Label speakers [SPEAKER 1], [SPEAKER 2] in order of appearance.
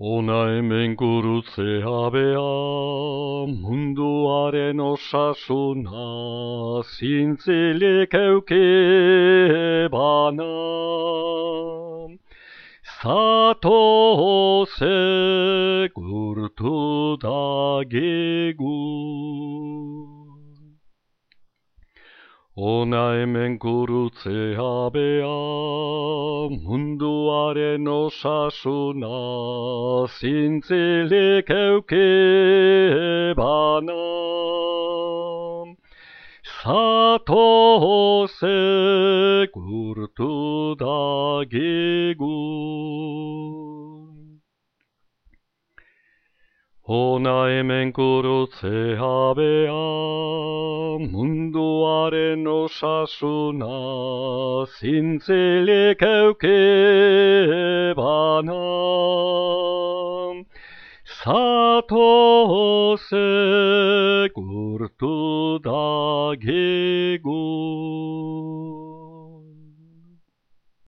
[SPEAKER 1] Ona hemen gurutze habea, munduaren osasuna, zintzilik euke bana. Zato ze gurtu dagigu. Ona hemen gurutze habea, munduaren osasuna, zintzilik euke bana. Zato ze gurtu dagigu. Ona hemen gurutze habea, Maren osasuna, zintzilik euke bana. Zato segurtu da gegu.